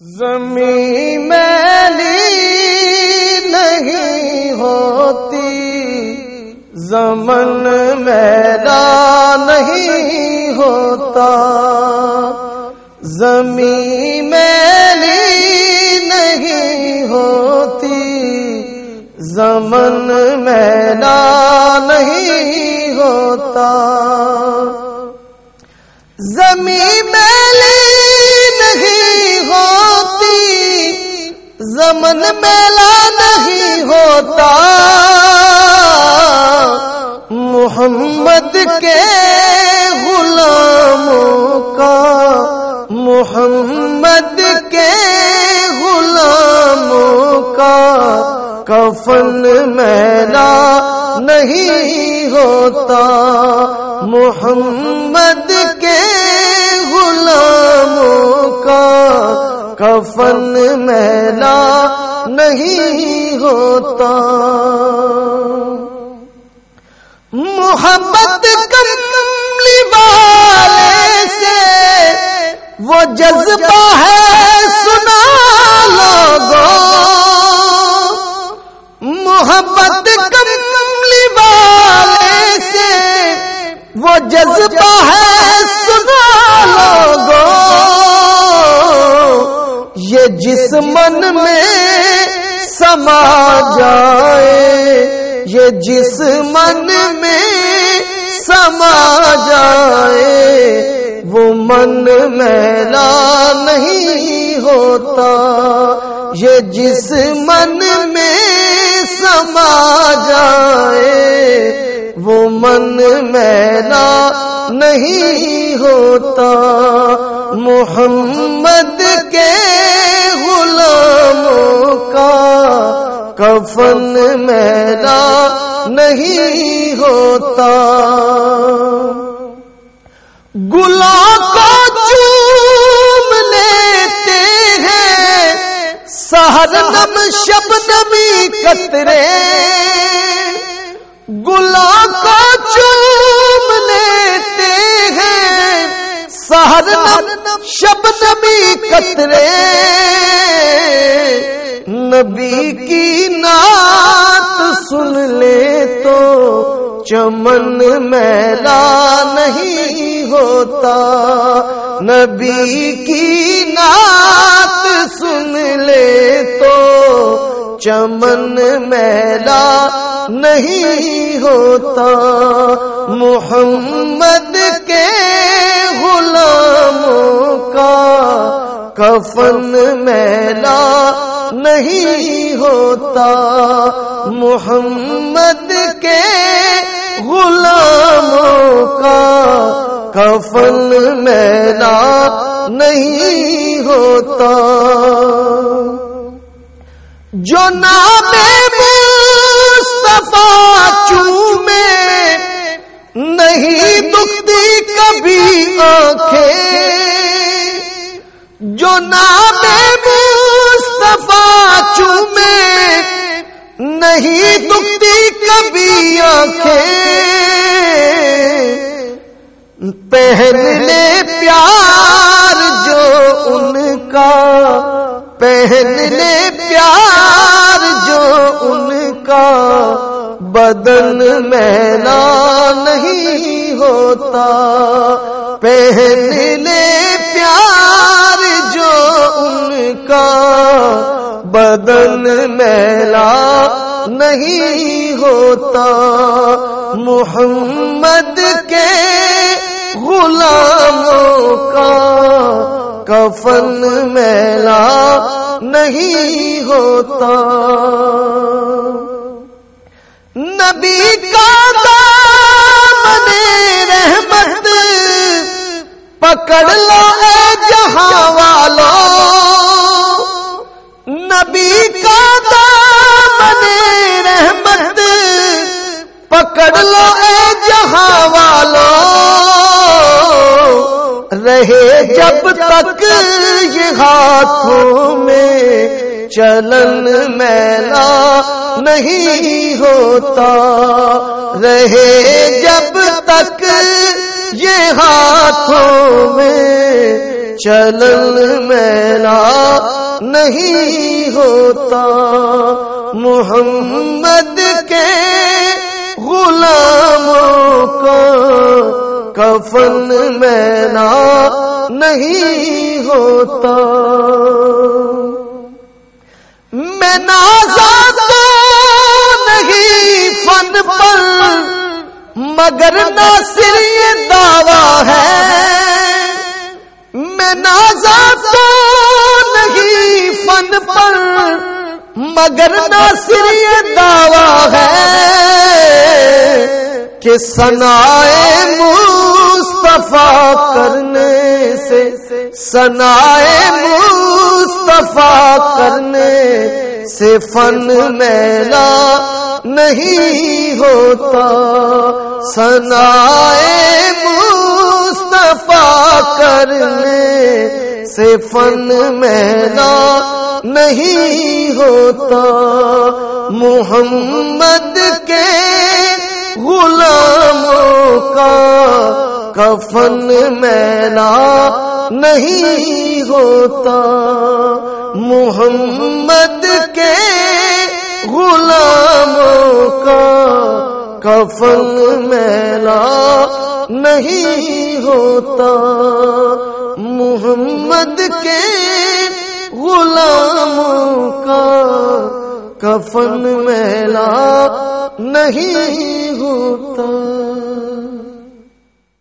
زمین میلی نہیں ہوتی، زمن میرا نہیں ہوتا۔ زمین میلی نہیں ہوتی، زمن میرا نہیں ہوتا۔ زمن میلا نہیں ہوتا۔ محمد کے غلاموں کا، محمد کے غلاموں کا کفن میلا نہیں ہوتا۔ محمد کے غلاموں کا کفن میلا نہیں ہوتا۔ محبت کملی والے سے وہ جذبہ ہے، سنا لوگو محبت کملی والے سے وہ جذبہ ہے، سنا لوگو یہ جس من میں سما جائے، یہ جس من میں سما جائے، وہ من میلا نہیں ہوتا، یہ جس من میں سما جائے، وہ من میلا نہیں ہوتا۔ محمد کے غلاموں کا کفن میرا نہیں ہوتا۔ گلا کو چوم لیتے ہیں، سہر نم، شب نمی کترے۔ گلا کو چوم لیتے ہیں، سہر نم، شب نمی کترے۔ نبی کی نعت سن لے تو چمن میلا نہیں ہوتا۔ نبی کی نعت سن لے تو چمن میلا نہیں ہوتا۔ محمد کے غلاموں کا کفن میلا نہیں ہوتا محمد کے غلاموں کا کفن میلا نہیں ہوتا جو نام مصطفیٰ چومے، نہیں دکھتی کبھی آنکھیں۔ جو نام دکھتی کبھی آنکھیں۔ پہلے پیار جو ان کا پہلے پیار جو ان کا۔ بدن میلا نہیں ہوتا پہلے پیار جو ان کا۔ بدن میلا نہیں ہوتا محمد کے غلاموں کا کفن میلا نہیں ہوتا۔ نبی کا دامن رحمت پکڑ لو پکڑ لو اے جہاں والو۔ رہے جب تک یہ ہاتھوں میں چلن میلا نہیں ہوتا۔ رہے جب تک یہ ہاتھوں میں چلن میلا نہیں ہوتا۔ محمد کے غلاموں کا کفن میلا نہیں ہوتا۔ میں تو نہیں فن پر، مگر ناصر یہ دعویٰ ہے۔ میں تو نہیں فن پر، مگر ناصر یہ دعویٰ ہے۔ کہ سنائے مصطفیٰ کرنے سے سنائے مصطفیٰ کرنے سے فن میلا نہیں ہوتا۔ سنائے مصطفیٰ کرنے سے فن میلا نہیں ہوتا۔ محمد کے غلاموں کا کفن میلا نہیں ہوتا۔ محمد کے غلاموں کا کفن میلا نہیں ہوتا۔ محمد کے غلاموں کا کفن میلا نہیں ہوتا